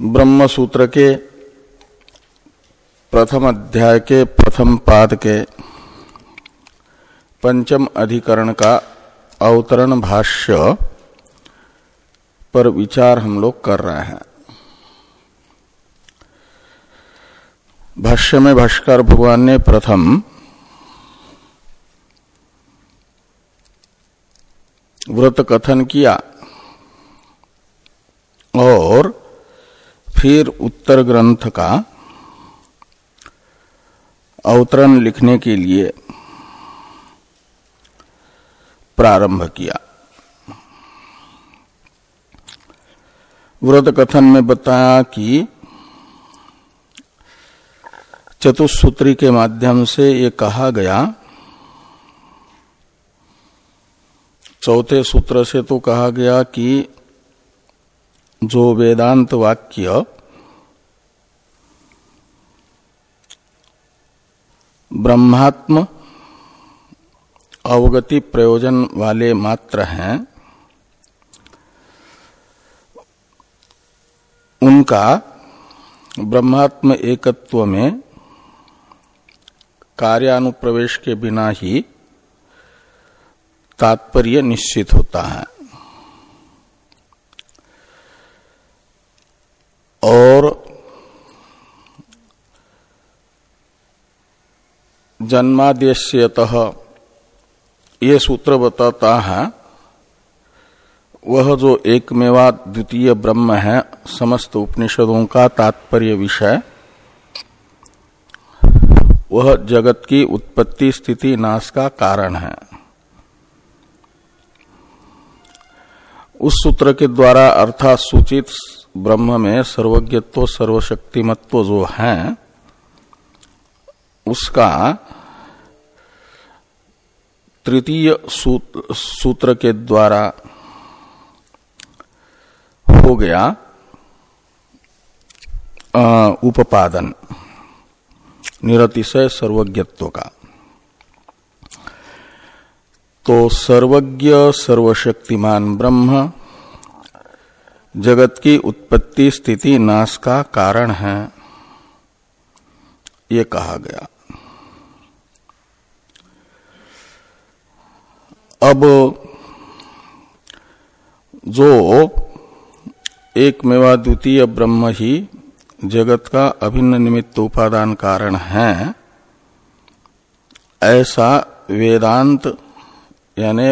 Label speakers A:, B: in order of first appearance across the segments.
A: ब्रह्म सूत्र के प्रथम अध्याय के प्रथम पाद के पंचम अधिकरण का अवतरण भाष्य पर विचार हम लोग कर रहे हैं। भाष्य में भाष्कर भगवान ने प्रथम व्रत कथन किया और फिर उत्तर ग्रंथ का अवतरण लिखने के लिए प्रारंभ किया। व्रत कथन में बताया कि चतुसूत्री के माध्यम से ये कहा गया, चौथे सूत्र से तो कहा गया कि जो वेदांत वाक्य ब्रह्मात्म अवगति प्रयोजन वाले मात्र हैं, उनका ब्रह्मात्म एकत्व में कार्यानुप्रवेश के बिना ही तात्पर्य निश्चित होता है। और जन्मादेश्यत ये सूत्र बताता है, वह जो एक मेवा द्वितीय ब्रह्म है, समस्त उपनिषदों का तात्पर्य विषय, वह जगत की उत्पत्ति स्थिति नाश का कारण है। उस सूत्र के द्वारा अर्थात सूचित ब्रह्म में सर्वज्ञत्व, सर्वशक्तिमत्व जो है, उसका तृतीय सूत्र के द्वारा हो गया उपादन, निरतिशय सर्वज्ञत्व का। तो सर्वज्ञ, सर्वशक्तिमान ब्रह्म, जगत की उत्पत्ति स्थिति नाश का कारण है, ये कहा गया। अब जो एक मेवा द्वितीय ब्रह्म ही जगत का अभिन्न निमित्त उपादान कारण है, ऐसा वेदांत यानी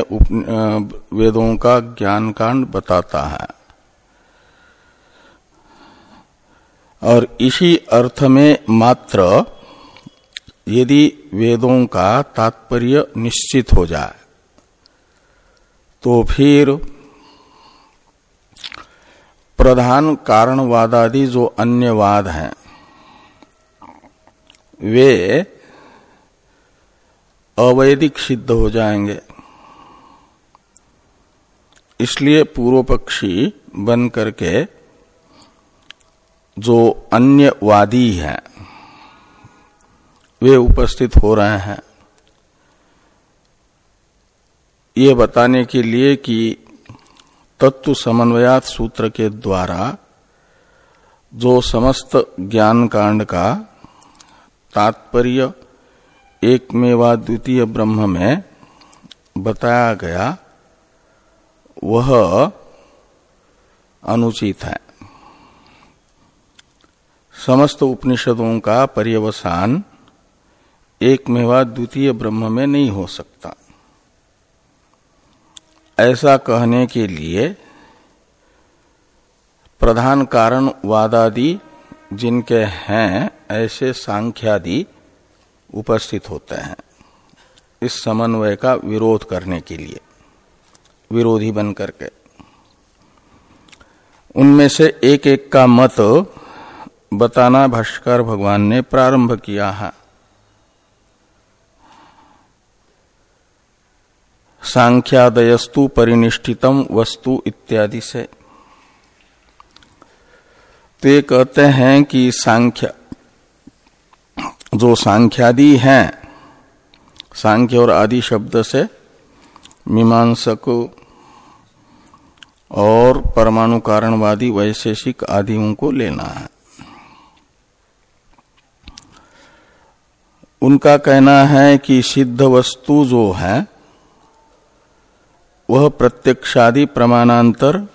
A: वेदों का ज्ञान कांड बताता है। और इसी अर्थ में मात्र यदि वेदों का तात्पर्य निश्चित हो जाए तो फिर प्रधान कारणवादादि जो अन्य वाद हैं, वे अवैधिक सिद्ध हो जाएँगे। इसलिए पूर्व पक्षी बन करके जो अन्य वादी हैं, वे उपस्थित हो रहे हैं। ये बताने के लिए कि तत्व समन्वयात सूत्र के द्वारा जो समस्त ज्ञान कांड का तात्पर्य एक मेवा द्वितीय ब्रह्म में बताया गया वह अनुचित है। समस्त उपनिषदों का पर्यवसान एक मेवा द्वितीय ब्रह्म में नहीं हो सकता। ऐसा कहने के लिए प्रधान कारण वादादि जिनके हैं, ऐसे सांख्यादि उपस्थित होते हैं। इस समन्वय का विरोध करने के लिए। विरोधी बन करके। उनमें से एक एक का मत बताना भाष्कर भगवान ने प्रारंभ किया है। सांख्यादयस्तु परिनिष्ठितम वस्तु इत्यादि से। तो ये कहते हैं कि सांख्य, जो सांख्यादि हैं, सांख्य और आदि शब्द से मीमांसक और परमाणु कारणवादी वैशेषिक आदियों को लेना है। उनका कहना है कि सिद्ध वस्तु जो है, वह प्रत्यक्षादि प्रमाणांतर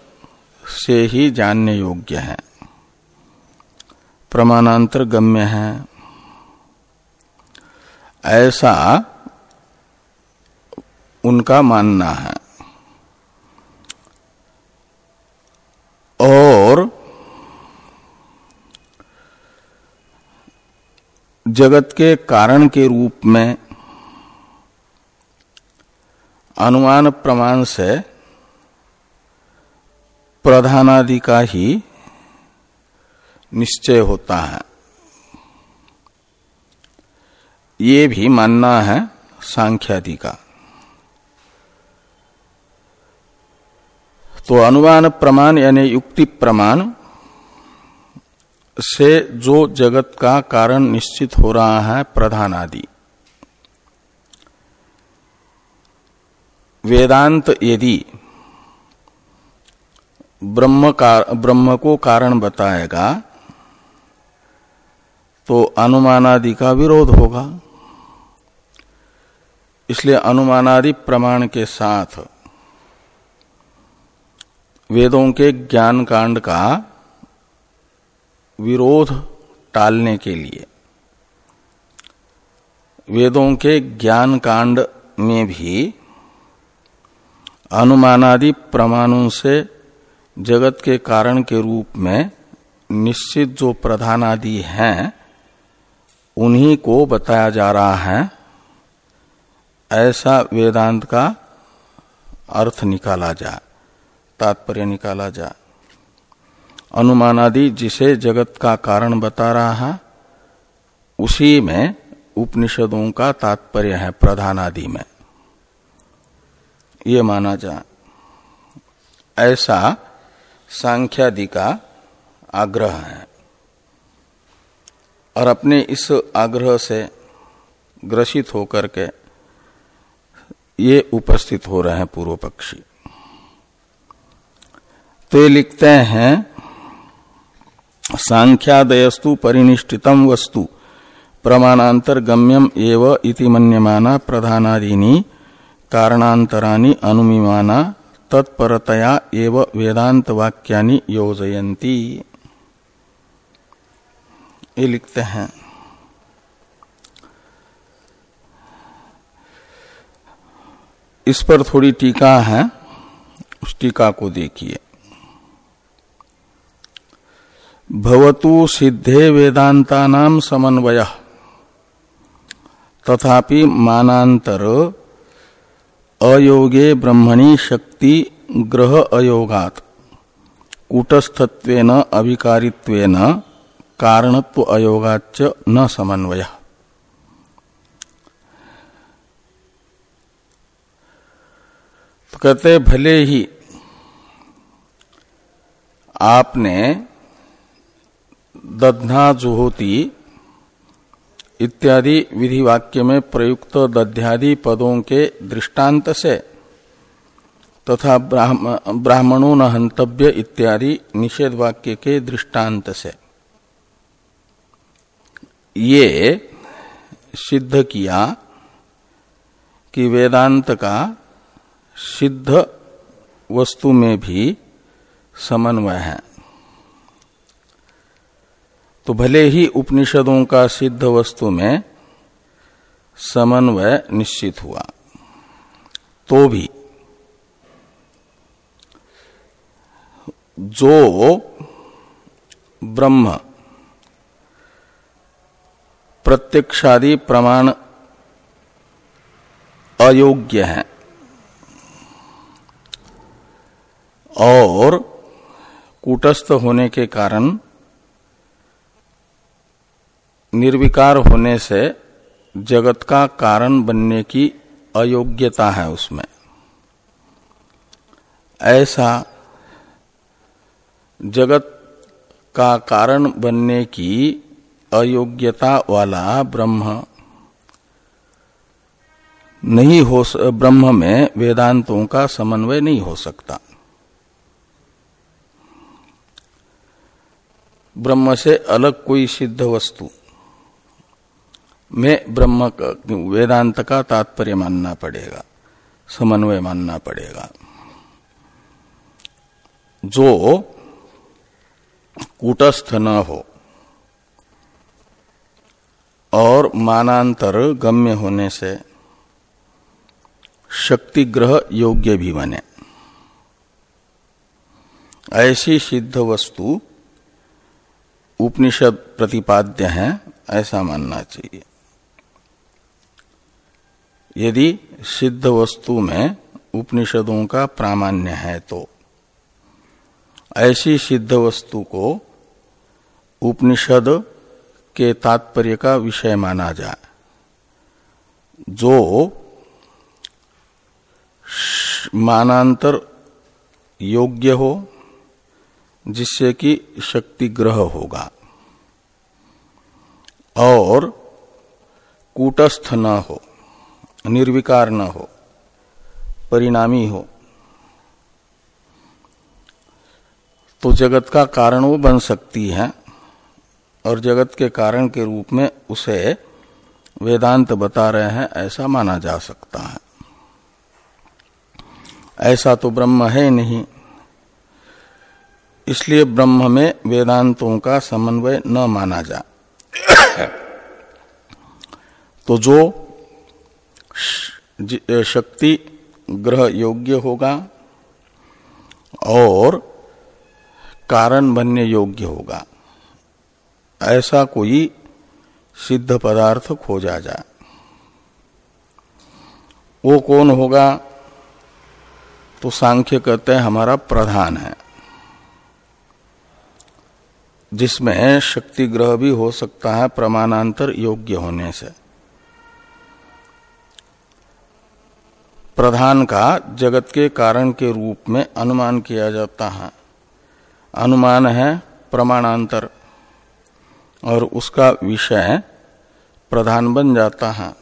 A: से ही जानने योग्य है। प्रमाणांतर गम्य है। ऐसा उनका मानना है। और जगत के कारण के रूप में अनुमान प्रमाण से प्रधानादि का ही निश्चय होता है। ये भी मानना है सांख्यादि का। तो अनुमान प्रमाण यानी युक्ति प्रमाण से जो जगत का कारण निश्चित हो रहा है प्रधान आदि वेदांत यदि ब्रह्म का, ब्रह्म को कारण बताएगा तो अनुमानादि का विरोध होगा। इसलिए अनुमानादि प्रमाण के साथ वेदों के ज्ञान कांड का विरोध टालने के लिए। वेदों के ज्ञान कांड में भी अनुमानादि प्रमाणों से जगत के कारण के रूप में निश्चित जो प्रधान आदि हैं, उन्हीं को बताया जा रहा है। ऐसा वेदांत का अर्थ निकाला जाए तात्पर्य निकाला जा। अनुमानादि जिसे जगत का कारण बता रहा है उसी में उपनिषदों का तात्पर्य है प्रधान आदि में। ये माना जा। ऐसा सांख्यादि का आग्रह है। और अपने इस आग्रह से ग्रसित होकर के ये उपस्थित हो रहे हैं पूर्व पक्षी तो लिखते हैं, सांख्यादयस्तु परिनिष्ठितम वस्तु प्रमाणांतर गम्यम एव इति मन्यमाना प्रधानादीनी कारणांतरानी अनुमीमाना, तत्परतया एव वेदांत वाक्यानि योजयंती ये लिखते हैं। इस पर थोड़ी टीका है, उस टीका को देखिए। भवतु सिद्धे वेदांता नाम समन्वय। तथापि मानांतर अयोगे ब्रह्मणी शक्ति ग्रह अयोगात। कूटस्थत्वेन अभिकारित्वेन कारणत्व अयोगाच न समन्वय। तो कहते भले ही आपने दधना जुहोती इत्यादि विधि वाक्य में प्रयुक्त दध्यादि पदों के दृष्टांत से तथा ब्राह्मणों न हंतव्य इत्यादि निषेध वाक्य के दृष्टांत से। ये सिद्ध किया कि वेदांत का सिद्ध वस्तु में भी समन्वय है। तो भले ही उपनिषदों का सिद्ध वस्तु में समन्वय निश्चित हुआ तो भी जो ब्रह्म प्रत्यक्षादि प्रमाण अयोग्य है और कूटस्थ होने के कारण निर्विकार होने से जगत का कारण बनने की अयोग्यता है उसमें। ऐसा जगत का कारण बनने की अयोग्यता वाला ब्रह्म नहीं हो ब्रह्म में वेदांतों का समन्वय नहीं हो सकता। ब्रह्म से अलग कोई सिद्ध वस्तु में ब्रह्म वेदांत का तात्पर्य मानना पड़ेगा। समन्वय मानना पड़ेगा। जो कूटस्थ न हो और मानांतर गम्य होने से शक्ति ग्रह योग्य भी बने। ऐसी सिद्ध वस्तु उपनिषद प्रतिपाद्य है, ऐसा मानना चाहिए। यदि सिद्ध वस्तु में उपनिषदों का प्रामाण्य है तो। ऐसी सिद्ध वस्तु को उपनिषद के तात्पर्य का विषय माना जाए, जो मानांतर योग्य हो, जिससे कि शक्ति ग्रह होगा, और कूटस्थ न हो। निर्विकार न हो, परिणामी हो। तो जगत का कारण वो बन सकती है और जगत के कारण के रूप में उसे वेदांत बता रहे हैं, ऐसा माना जा सकता है। ऐसा तो ब्रह्म है नहीं, इसलिए ब्रह्म में वेदांतों का समन्वय न माना जा। तो जो शक्ति ग्रह योग्य होगा और कारण बनने योग्य होगा। ऐसा कोई सिद्ध पदार्थ खोजा जाए वो कौन होगा? तो सांख्य कहते हैं, हमारा प्रधान है। जिसमें शक्ति ग्रह भी हो सकता है, प्रमाणांतर योग्य होने से। प्रधान का जगत के कारण के रूप में अनुमान किया जाता है। अनुमान है प्रमाणांतर, और उसका विषय प्रधान बन जाता है।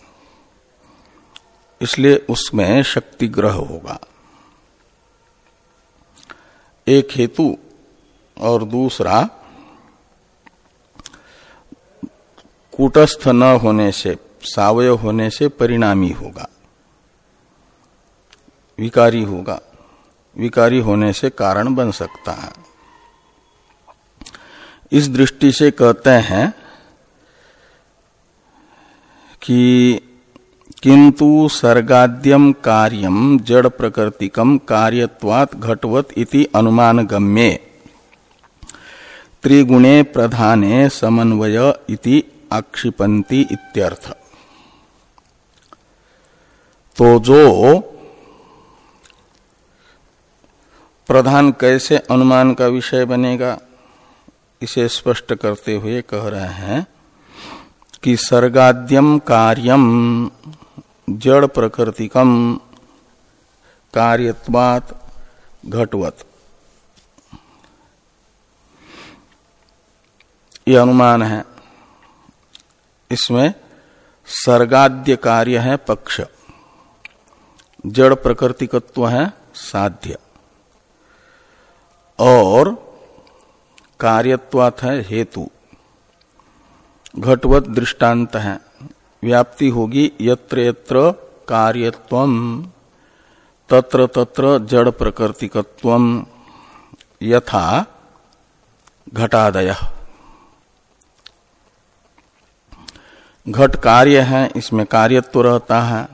A: इसलिए उसमें शक्ति ग्रह होगा। एक हेतु और दूसरा कूटस्थ न होने से, सावय होने से परिणामी होगा। विकारी होगा। विकारी होने से कारण बन सकता है। इस दृष्टि से कहते हैं कि किंतु सर्गाद्यम कार्यम, जड़ प्रकृतिकम कार्यत्वात घटवत इति अनुमान गम्ये त्रिगुणे प्रधाने समन्वय इति आक्षिपंती इत्यर्थ। तो जो प्रधान कैसे अनुमान का विषय बनेगा, इसे स्पष्ट करते हुए कह रहे हैं कि सर्गाद्यम कार्यम, जड़ प्रकृतिकम, कार्यत्वात घटवत। ये अनुमान है। इसमें सर्गाद्य कार्य है पक्ष। जड़ प्रकृतिकत्व है साध्य। और कार्यत्वात है हेतु। घटवत दृष्टांत है। व्याप्ति होगी यत्र यत्र कार्यत्व, तत्र तत्र जड़ प्रकृतिकत्व, यथा घटादय। घट कार्य है, इसमें कार्यत्व रहता है।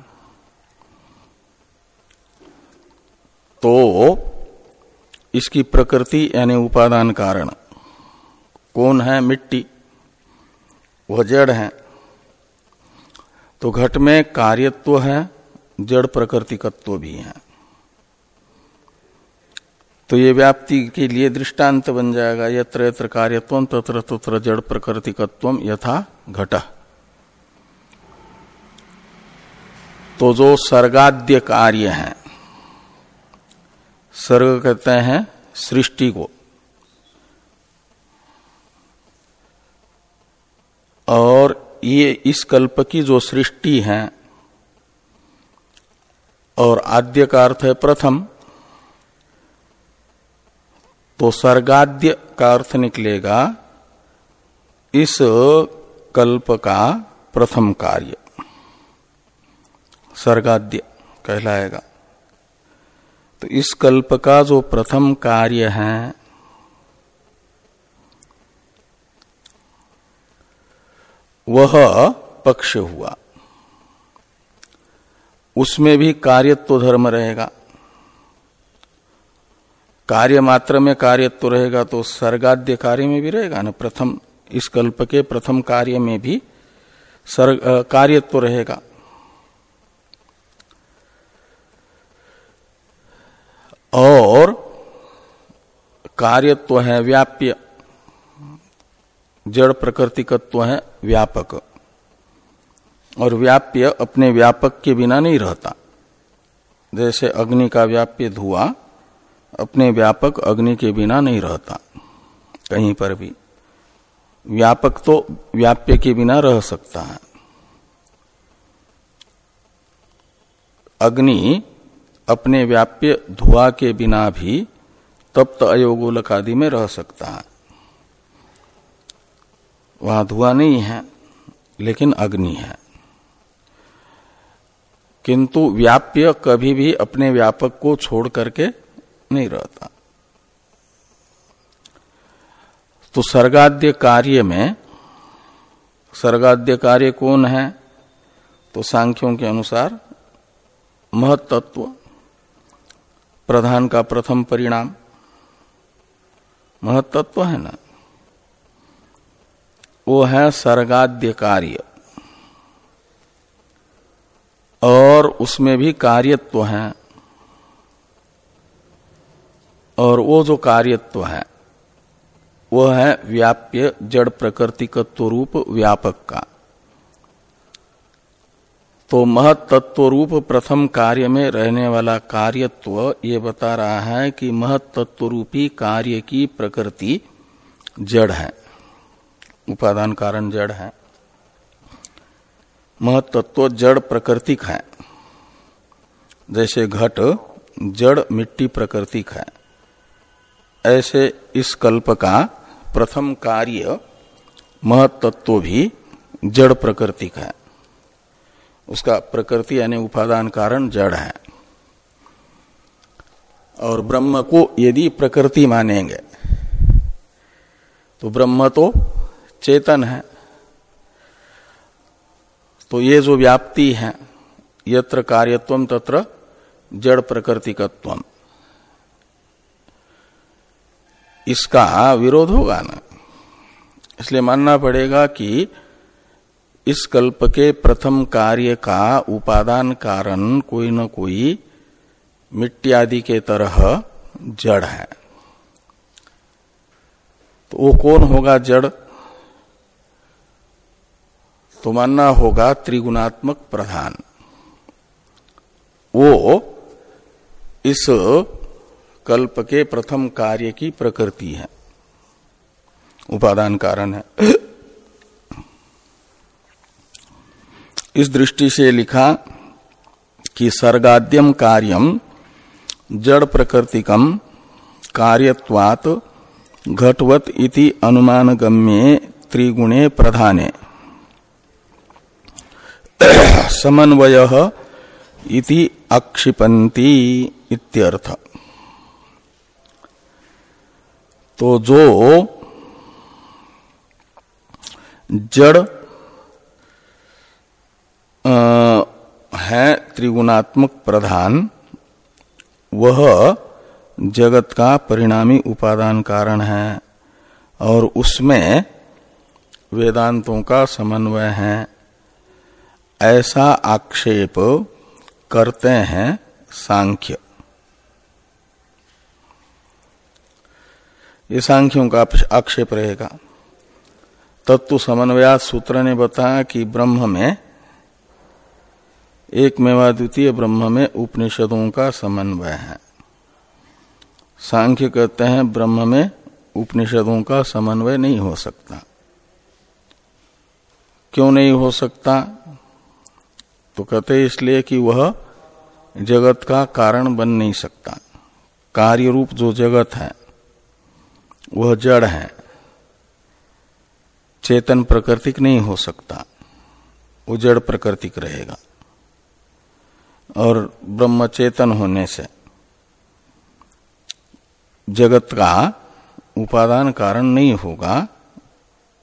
A: तो इसकी प्रकृति यानी उपादान कारण। कौन है मिट्टी? वह जड़ है। तो घट में कार्यत्व है, जड़ प्रकृतिकत्व भी है। तो ये व्याप्ति के लिए दृष्टांत बन जाएगा, यत्र यत्र कार्यत्व तत्र तत्र जड़ प्रकृतिकत्व यथा घट। तो जो सर्गाद्य कार्य है सर्ग कहते हैं सृष्टि को। और ये इस कल्प की जो सृष्टि है, और आद्य का अर्थ है प्रथम तो सर्गाद्य का अर्थ निकलेगा इस कल्प का प्रथम कार्य। सर्गाद्य कहलाएगा। तो इस कल्प का जो प्रथम कार्य है, वह पक्ष हुआ। उसमें भी कार्यत्व धर्म रहेगा। कार्य मात्र में कार्यत्व रहेगा तो सर्गाद्य कार्य में भी रहेगा ना? प्रथम, इस कल्प के प्रथम कार्य में भी सर्ग कार्यत्व रहेगा। और कार्यत्व है, व्याप्य। जड़ प्रकृतिकत्व है, व्यापक। और व्याप्य अपने व्यापक के बिना नहीं रहता। जैसे अग्नि का व्याप्य धुआँ, अपने व्यापक अग्नि के बिना नहीं रहता, कहीं पर भी। व्यापक तो व्याप्य के बिना रह सकता है। अग्नि अपने व्याप्य धुआ के बिना भी तप्त अयोगोलक आदि में रह सकता है। वहाँ धुआँ नहीं है, लेकिन अग्नि है। किंतु व्याप्य कभी भी अपने व्यापक को छोड़ करके नहीं रहता। तो सर्गाद्य कार्य में, सर्गाद्य कार्य कौन है? तो सांख्यों के अनुसार महत्त्व प्रधान का प्रथम परिणाम। महत्त्व है ना? वो है सर्गाद्य कार्य और उसमें भी कार्यत्व है। और वो जो कार्यत्व है वह है व्याप्य जड़ प्रकृतिकत्व रूप व्यापक का। तो महत्त्व रूप प्रथम कार्य में रहने वाला कार्यत्व ये बता रहा है कि महत्त्व रूपी कार्य की प्रकृति जड़ है। उपादान कारण जड़ है। महत्त्व जड़ प्रकृतिक है। जैसे घट जड़ मिट्टी प्रकृतिक है। ऐसे इस कल्प का प्रथम कार्य महत्त्व भी जड़ प्रकृतिक है। उसका प्रकृति यानी उपादान कारण जड़ है। और ब्रह्म को यदि प्रकृति मानेंगे तो ब्रह्म तो चेतन है। तो ये जो व्याप्ति है, यत्र कार्यत्व तत्र जड़ प्रकृतिकत्व। इसका विरोध होगा ना। इसलिए मानना पड़ेगा कि इस कल्प के प्रथम कार्य का उपादान कारण कोई न कोई मिट्टी आदि के तरह जड़ है। तो वो कौन होगा जड़? तो मानना होगा त्रिगुणात्मक प्रधान। वो इस कल्प के प्रथम कार्य की प्रकृति है। उपादान कारण है। इस दृष्टि से लिखा कि सर्गाद्यम कार्यम, जड़ प्रकृतिकम कार्यत्वात घटवत इति अनुमान गम्ये त्रिगुणे प्रधाने। समन्वय इति अक्षिपन्ति इत्यर्थ। तो जो जड़ है त्रिगुणात्मक प्रधान। वह जगत का परिणामी उपादान कारण है और उसमें वेदांतों का समन्वय है। ऐसा आक्षेप करते हैं सांख्य। ये सांख्यों का आक्षेप रहेगा। तत्व समन्वया सूत्र ने बताया कि ब्रह्म में एक मेवा द्वितीय ब्रह्म में उपनिषदों का समन्वय है। सांख्य कहते हैं, ब्रह्म में उपनिषदों का समन्वय नहीं हो सकता। क्यों नहीं हो सकता? तो कहते इसलिए कि वह जगत का कारण बन नहीं सकता। कार्य रूप जो जगत है, वह जड़ है। चेतन प्रकृतिक नहीं हो सकता। वो जड़ प्रकृतिक रहेगा। और ब्रह्म चेतन होने से जगत का उपादान कारण नहीं होगा,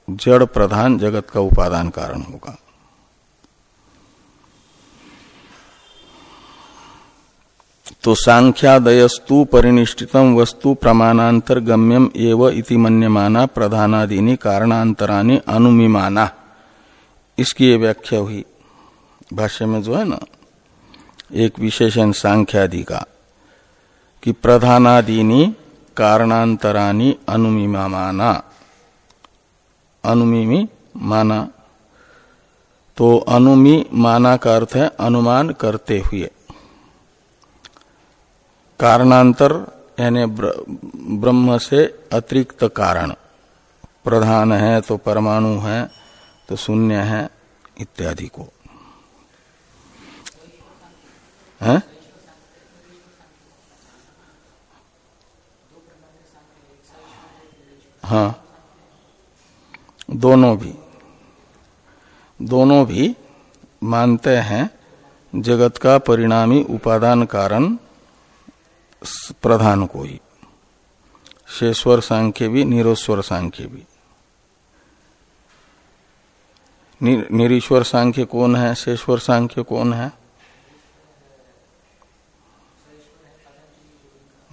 A: जड़ प्रधान जगत का उपादान कारण होगा। तो सांख्यादयस्तु परिनिष्ठितम वस्तु प्रमाणांतर गम्यम एव इति मन्यमाना प्रधानादीनी कारणांतरानी अनुमिमाना। इसकी ये व्याख्या हुई। भाष्य में जो है ना एक विशेषण सांख्यादि का, कि प्रधानादीनी कारणांतरानी अनुमिमा माना अनुमिमी माना। तो अनुमी माना का अर्थ है अनुमान करते हुए। कारणांतर, यानी ब्रह्म से अतिरिक्त कारण। प्रधान है तो परमाणु है तो शून्य है, इत्यादि को। है? हाँ दोनों भी। दोनों भी मानते हैं जगत का परिणामी उपादान कारण प्रधान को ही सांख्य भी निरोस्वर सांख्य भी। निरीश्वर सांख्य कौन है? शेश्वर सांख्य कौन है?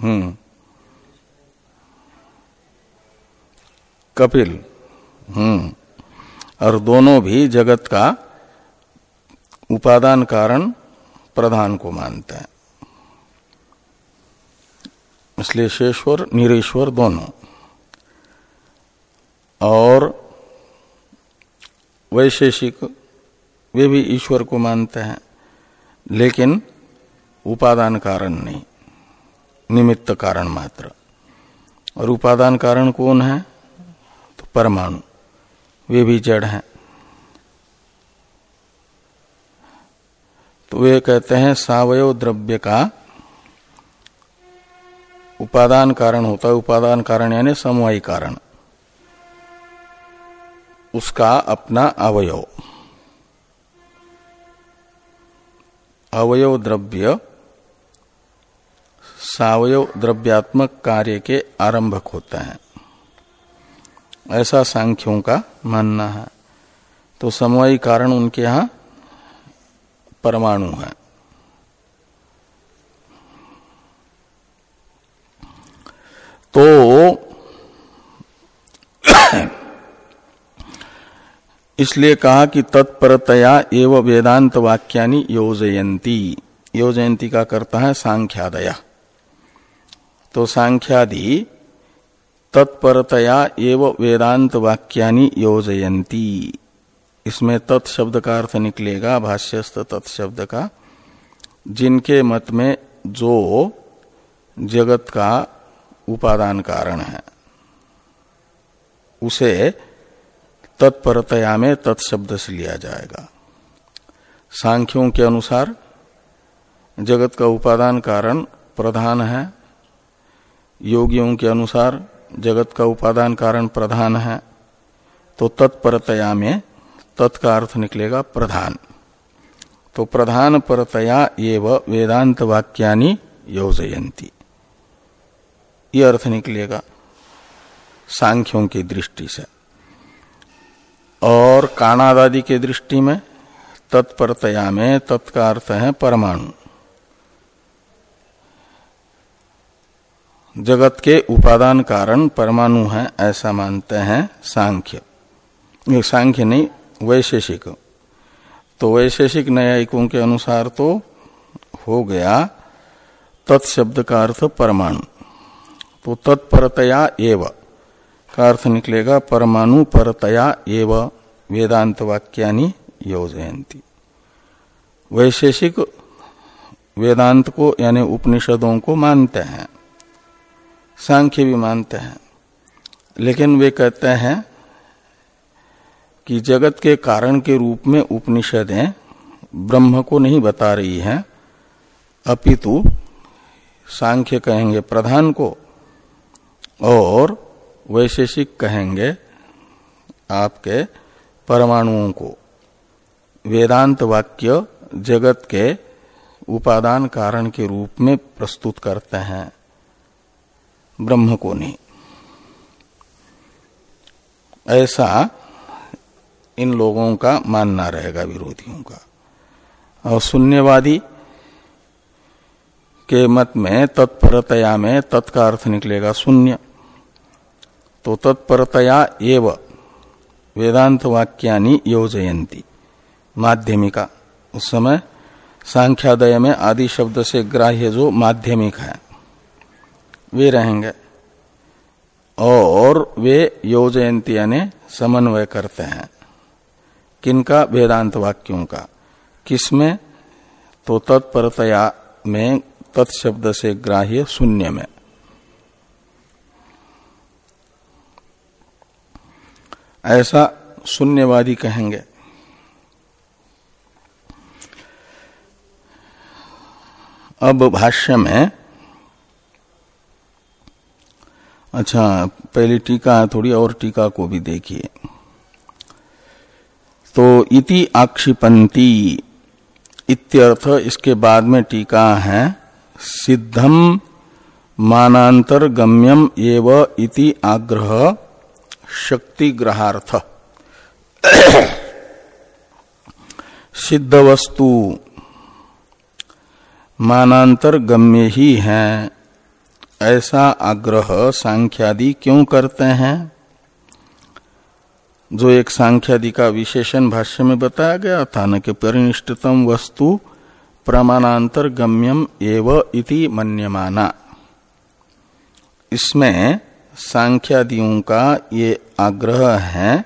A: हम्म। कपिल हम्म। और दोनों भी जगत का उपादान कारण प्रधान को मानते हैं। इसलिए निरेश्वर दोनों। और वैशेषिक, वे भी ईश्वर को मानते हैं, लेकिन उपादान कारण नहीं। निमित्त कारण मात्र। और उपादान कारण कौन है? तो परमाणु। वे भी जड़ हैं। तो वे कहते हैं सावयव द्रव्य का उपादान कारण होता है। उपादान कारण यानी समवायी कारण। उसका अपना अवयव। अवयव द्रव्य सावयव द्रव्यात्मक कार्य के आरंभक होते हैं। ऐसा सांख्यों का मानना है। तो समवायी कारण उनके यहाँ परमाणु है। तो इसलिए कहा कि तत्परतया एवं वेदांत वाक्यानि योजयंती योजयंती का करता है सांख्यादया। तो सांख्यादि तत्परतया एव वेदांत वाक्यानि योजयंती इसमें तत्शब्द का अर्थ निकलेगा भाष्यस्त तत्शब्द का, जिनके मत में जो जगत का उपादान कारण है। उसे तत्परतया में तत्शब्द से लिया जाएगा। सांख्यों के अनुसार जगत का उपादान कारण प्रधान है योगियों के अनुसार जगत का उपादान कारण प्रधान है तो तत्परतया में तत्का अर्थ निकलेगा प्रधान। तो प्रधान परतया एवं वेदांत वाक्यानि योजयंती ये अर्थ निकलेगा सांख्यों की दृष्टि से। और काणादादि के दृष्टि में तत्परतया में तत्का अर्थ है परमाणु। जगत के उपादान कारण परमाणु है, ऐसा मानते हैं सांख्य। सांख्य नहीं, वैशेषिक। तो वैशेषिक न्यायिकों के अनुसार तो हो गया तत्शब्द का अर्थ परमाणु। तो तत्परतया एव, का अर्थ निकलेगा परमाणु परतया एव, वेदांत वाक्यानि योजयंती वैशेषिक वेदांत को, यानी उपनिषदों को मानते हैं। सांख्य भी मानते हैं। लेकिन वे कहते हैं कि जगत के कारण के रूप में उपनिषदें ब्रह्म को नहीं बता रही हैं, अपितु सांख्य कहेंगे प्रधान को और वैशेषिक कहेंगे आपके परमाणुओं को। वेदांत वाक्य जगत के उपादान कारण के रूप में प्रस्तुत करते हैं। ब्रह्म को नहीं। ऐसा इन लोगों का मानना रहेगा, विरोधियों का। और शून्यवादी के मत में तत्परतया में तत्का अर्थ निकलेगा शून्य। तो तत्परतया एव वेदांत वाक्यानि योजयंती माध्यमिका। उस समय सांख्यादय में आदि शब्द से ग्राह्य जो माध्यमिक है। वे रहेंगे। और वे योजयंती यानी समन्वय करते हैं। किनका? वेदांत वाक्यों का। किसमें? तो तत्परतया में तत्शब्द से ग्राह्य शून्य में। ऐसा शून्यवादी कहेंगे। अब भाष्य में अच्छा पहली टीका है, थोड़ी और टीका को भी देखिए। तो इति आक्षिपंती इत्यर्थ इसके बाद में टीका है सिद्धम मानांतर गम्यम एव इति आग्रह शक्ति ग्रहार्थ सिद्ध वस्तु मानांतर गम्य ही है। ऐसा आग्रह सांख्यादि क्यों करते हैं? जो एक सांख्यादि का विशेषण भाष्य में बताया गया था, न कि परिनिष्ठतम वस्तु प्रमाणांतर गम्यम एव इति मन्यमाना। इसमें सांख्यादियों का ये आग्रह है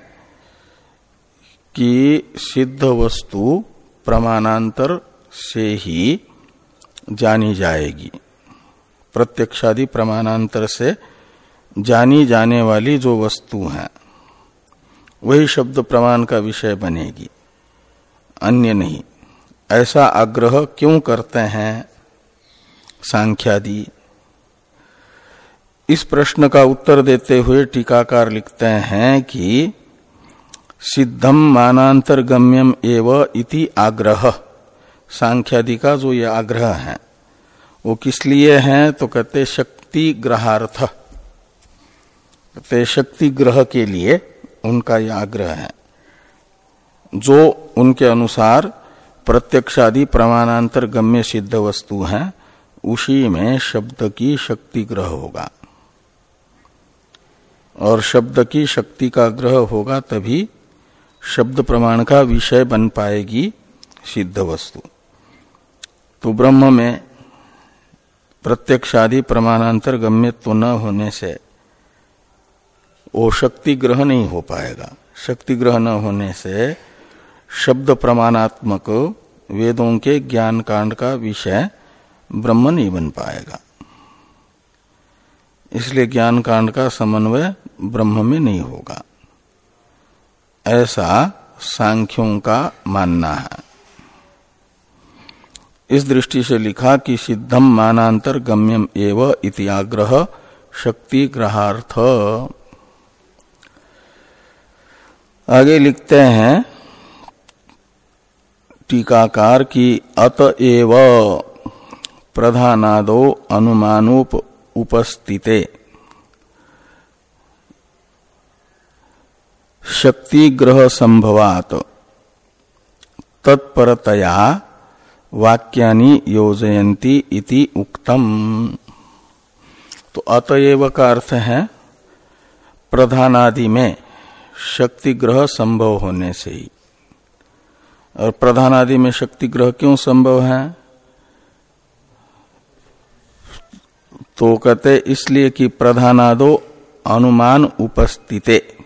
A: कि सिद्ध वस्तु प्रमाणांतर से ही जानी जाएगी। प्रत्यक्षादि प्रमाणांतर से जानी जाने वाली जो वस्तु है, वही शब्द प्रमाण का विषय बनेगी। अन्य नहीं। ऐसा आग्रह क्यों करते हैं सांख्यादि? इस प्रश्न का उत्तर देते हुए टीकाकार लिखते हैं कि सिद्धम मानांतर गम्यम एव इति आग्रह। सांख्यादि का जो ये आग्रह है वो किस लिए है? तो कहते शक्ति ग्रहार्थ। कहते शक्ति ग्रह के लिए उनका यह आग्रह है। जो उनके अनुसार प्रत्यक्षादि प्रमाणांतर गम्य सिद्ध वस्तु है, उसी में शब्द की शक्ति ग्रह होगा। और शब्द की शक्ति का ग्रह होगा तभी शब्द प्रमाण का विषय बन पाएगी सिद्ध वस्तु। तो ब्रह्म में प्रत्यक्षादि प्रमाणांतर गम्यत्व न होने से वो शक्ति ग्रह नहीं हो पाएगा। शक्ति ग्रह न होने से शब्द प्रमाणात्मक वेदों के ज्ञान कांड का विषय ब्रह्म नहीं बन पाएगा। इसलिए ज्ञान कांड का समन्वय ब्रह्म में नहीं होगा। ऐसा सांख्यों का मानना है। इस दृष्टि से लिखा कि सिद्धम मानांतर गम्यम एव इतिग्रह शक्ति ग्रहार्थ आगे लिखते हैं, टीकाकार की अतएव प्रधानादो अनुमानोप उपस्थिते। शक्ति ग्रह संभवात। तत्परतया वाक्यानि योजयंती इति उक्तम। तो अतएव का अर्थ है, प्रधानादि में शक्ति ग्रह संभव होने से ही। और प्रधान आदि में शक्ति ग्रह क्यों संभव है? तो कहते, इसलिए कि प्रधानादो अनुमान उपस्थिते।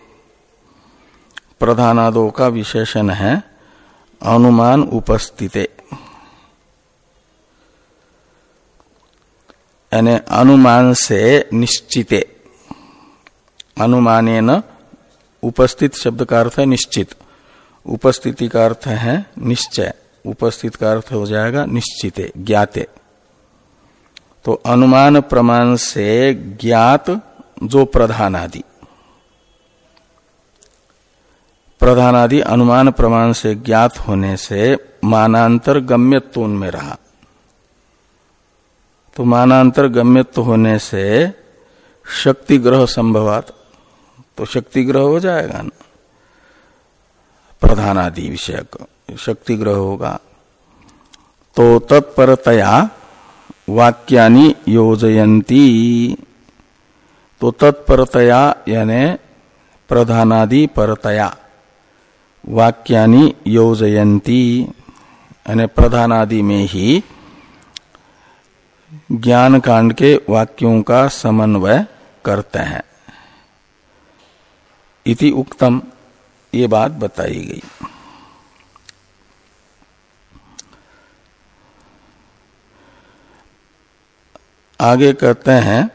A: प्रधानादो का विशेषण है, अनुमान उपस्थिते। यानी अनुमान से निश्चिते। अनुमान उपस्थित शब्द का अर्थ है निश्चित। उपस्थिति का अर्थ है निश्चय। उपस्थित का अर्थ हो जाएगा निश्चित, ज्ञाते। तो अनुमान प्रमाण से ज्ञात जो प्रधान आदि प्रधान आदि अनुमान प्रमाण से ज्ञात होने से मानांतर गम्यत्व उनमें रहा। तो मानांतर गम्यत्व होने से शक्ति ग्रह संभवात तो शक्ति ग्रह हो जाएगा ना। प्रधानादि विषय शक्ति ग्रह होगा। तो तत्परतया वाक्यानि योजयंती तो तत्परतया यानी प्रधानादि परतया वाक्यानि योजयंती यानी प्रधानादि में ही ज्ञान कांड के वाक्यों का समन्वय करते हैं। इति उक्तम, ये बात बताई गई। आगे कहते हैं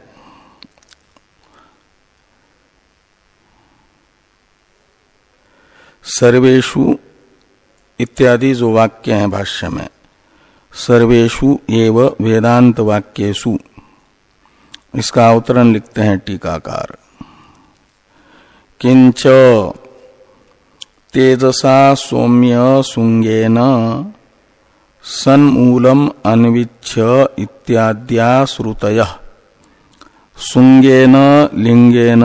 A: सर्वेशु इत्यादि जो वाक्य हैं भाष्य में सर्वेशु एव वेदांत वाक्यसु इसका अवतरण लिखते हैं टीकाकार। किंच तेजसा सौम्य सुंगेन सन्मूलम अन्विच्छ इत्याद्या श्रुतय। सुंगेन लिंगेन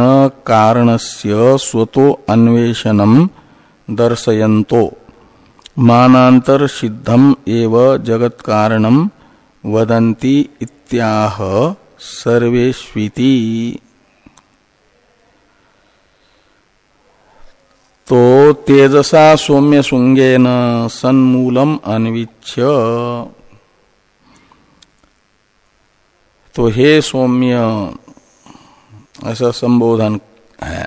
A: कारणस्य स्वतो अन्वेषणम दर्शयन्तो। मानांतर सिद्धम एव जगत कारणम वदंती इत्याह सर्वेश्विति तो तेजसा सौम्य सुंगेन सन्मूलम अन्विच्छ तो हे सौम्य, ऐसा संबोधन है।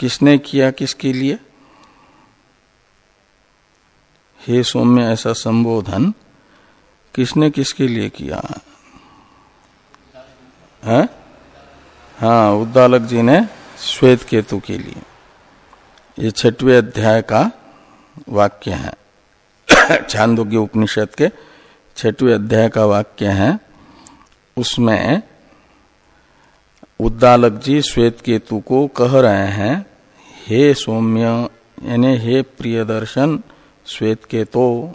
A: किसने किया, किसके लिए? हे सौम्य, ऐसा संबोधन किसने किसके लिए किया? है? हाँ उद्दालक जी ने श्वेत केतु के लिए। ये छठवें अध्याय का वाक्य है। छांदोग्य उपनिषद के छठवें अध्याय का वाक्य है, उसमें उद्दालक जी श्वेत केतु को कह रहे हैं, हे सौम्य, यानी हे प्रियदर्शन श्वेत के तो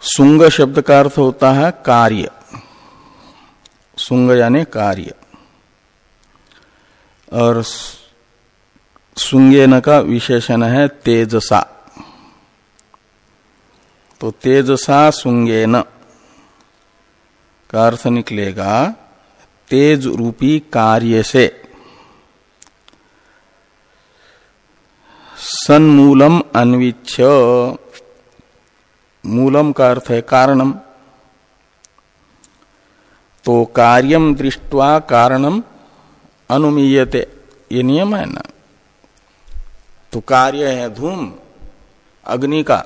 A: सुंग शब्द का अर्थ होता है कार्य। सुंग यानी कार्य। और सुंगेन का विशेषण है तेजसा। तो तेजसा सुंगेन का अर्थ निकलेगा तेज रूपी कार्य से। सन्मूलम अन्विच्छ। मूलम का अर्थ है कारणम। तो कार्यम दृष्टवा कारणम अनुमीयते, ये नियम है ना। तो कार्य है धूम, अग्नि का।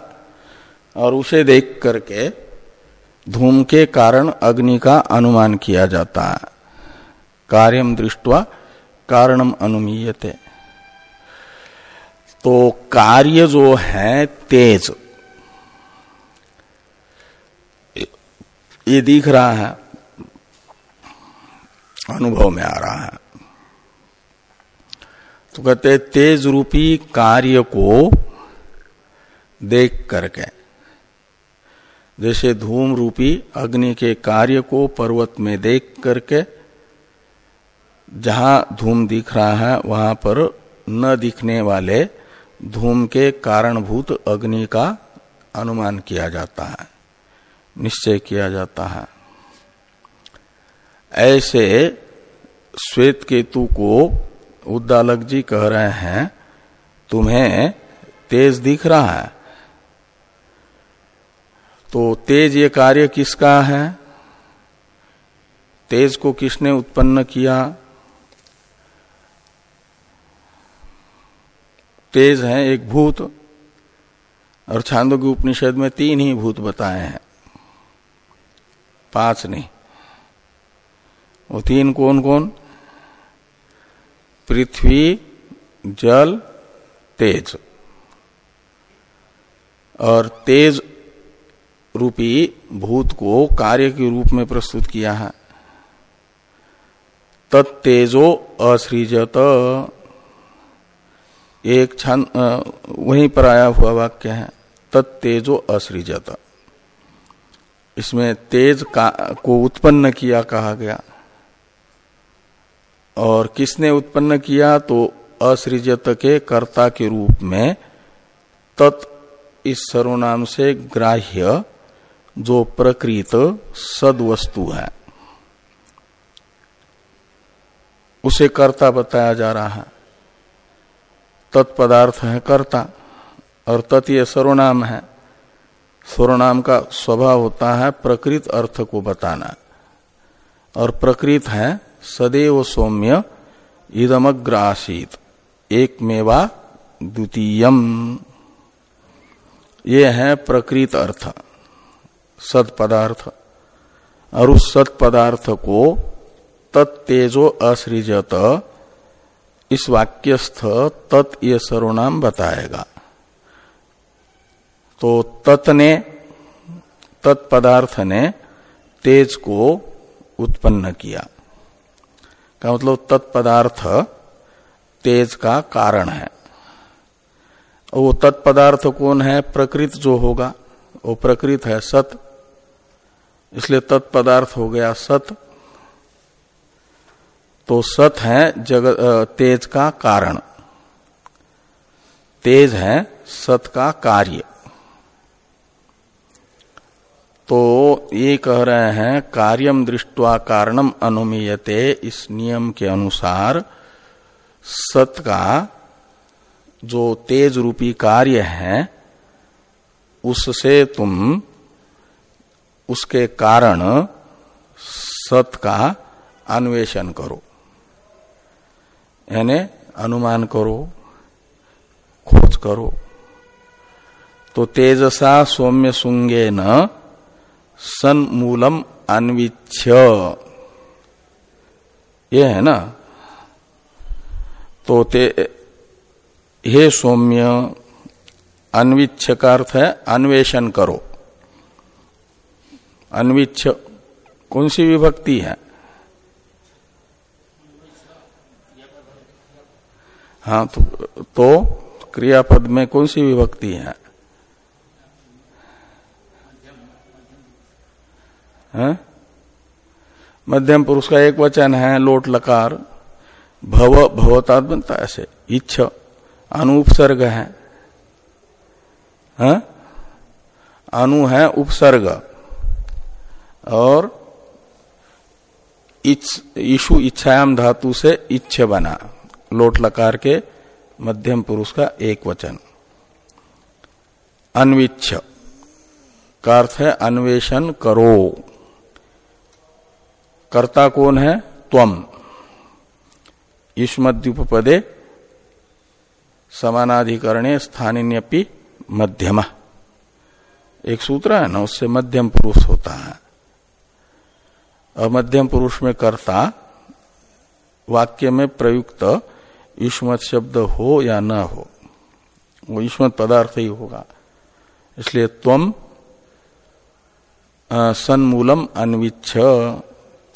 A: और उसे देख करके धूम के कारण अग्नि का अनुमान किया जाता है। कार्यम दृष्टवा कारणम अनुमीयते। तो कार्य जो है तेज। ये दिख रहा है, अनुभव में आ रहा है। तो कहते तेज रूपी कार्य को देख करके, जैसे धूम रूपी अग्नि के कार्य को पर्वत में देख करके, जहाँ धूम दिख रहा है, वहाँ पर न दिखने वाले धूम के कारणभूत अग्नि का अनुमान किया जाता है, निश्चय किया जाता है। ऐसे श्वेत केतु को उद्दालक जी कह रहे हैं, तुम्हें तेज दिख रहा है। तो तेज ये कार्य किसका है? तेज को किसने उत्पन्न किया? तेज है एक भूत, और छांदो के उपनिषद में तीन ही भूत बताए हैं। पाँच नहीं। वो तीन कौन कौन पृथ्वी, जल, तेज। और तेज रूपी भूत को कार्य के रूप में प्रस्तुत किया है। तत्तेजो असृजत। एक छान वहीं पर आया हुआ वाक्य है तत्तेजो असृजत। इसमें तेज का, को उत्पन्न किया कहा गया। और किसने उत्पन्न किया? तो असृजत के कर्ता के रूप में तत् इस सर्वनाम से ग्राह्य, जो प्रकृत सद वस्तु है। उसे कर्ता बताया जा रहा है। तत्पदार्थ है कर्ता, और तत्य सर्वनाम है। सर्वनाम का स्वभाव होता है प्रकृत अर्थ को बताना। और प्रकृत है सदैव सौम्य इदमग्र आसीत एक मेवा द्वितीयम। ये है प्रकृत अर्थ, सत्पदार्थ। और उस सत्पदार्थ को तत्तेजो असृजत इस वाक्यस्थ तत् ये सर्वनाम बताएगा। तो तत् ने तत्पदार्थ ने तेज को उत्पन्न किया। का मतलब तत्पदार्थ तेज का कारण है। वो तत्पदार्थ कौन है? प्रकृत जो होगा। वो प्रकृत है सत। इसलिए तत्पदार्थ हो गया सत। तो सत है जगत तेज का कारण। तेज है सत का कार्य। तो ये कह रहे हैं कार्यम दृष्टवा कारणम अनुमीयते इस नियम के अनुसार सत का जो तेज रूपी कार्य है, उससे तुम, उसके कारण सत का अन्वेषण करो। यानी अनुमान करो, खोज करो। तो तेजसा सौम्य सुंगे न सन्मूलम अन्विच्छ। ये है ना? तो ते, हे सौम्य, अन्विच्छ का अर्थ है अन्वेषण करो। अन्विच्छ, कौन सी विभक्ति है? हाँ तो, तो क्रियापद में कौन सी विभक्ति है? है? मध्यम पुरुष का एक वचन है लोट लकार। भव भवतात बनता है ऐसे। इच्छ अनुपसर्ग है। हा? अनु है उपसर्ग। और ईशु इच्छायाम धातु से इच्छ बना। लोट लकार के मध्यम पुरुष का एक वचन। अन्विच्छ। का अर्थ है अन्वेषण करो। कर्ता कौन है? त्वम युष्मद्युपदे समानाधिकरणे स्थानिन्यपि मध्यम। एक सूत्र है ना, उससे मध्यम पुरुष होता है। और मध्यम पुरुष में कर्ता वाक्य में प्रयुक्त युष्मत शब्द हो या न हो, वो युष्मत पदार्थ ही होगा। इसलिए तुम सन्मूलम अन्विच्छ,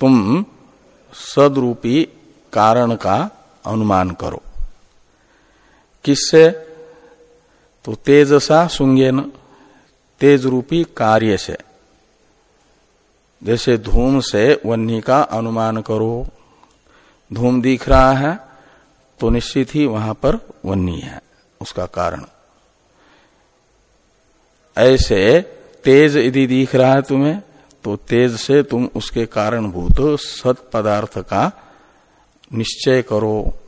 A: तुम सदरूपी कारण का अनुमान करो। किससे? तो तेजसा सुंगेन तेज रूपी कार्य से जैसे धूम से वन्नी का अनुमान करो। धूम दिख रहा है तो निश्चित ही वहाँ पर वन्नी है, उसका कारण। ऐसे तेज यदि दिख रहा है तुम्हें तो तेज से तुम उसके कारणभूत सत पदार्थ का निश्चय करो,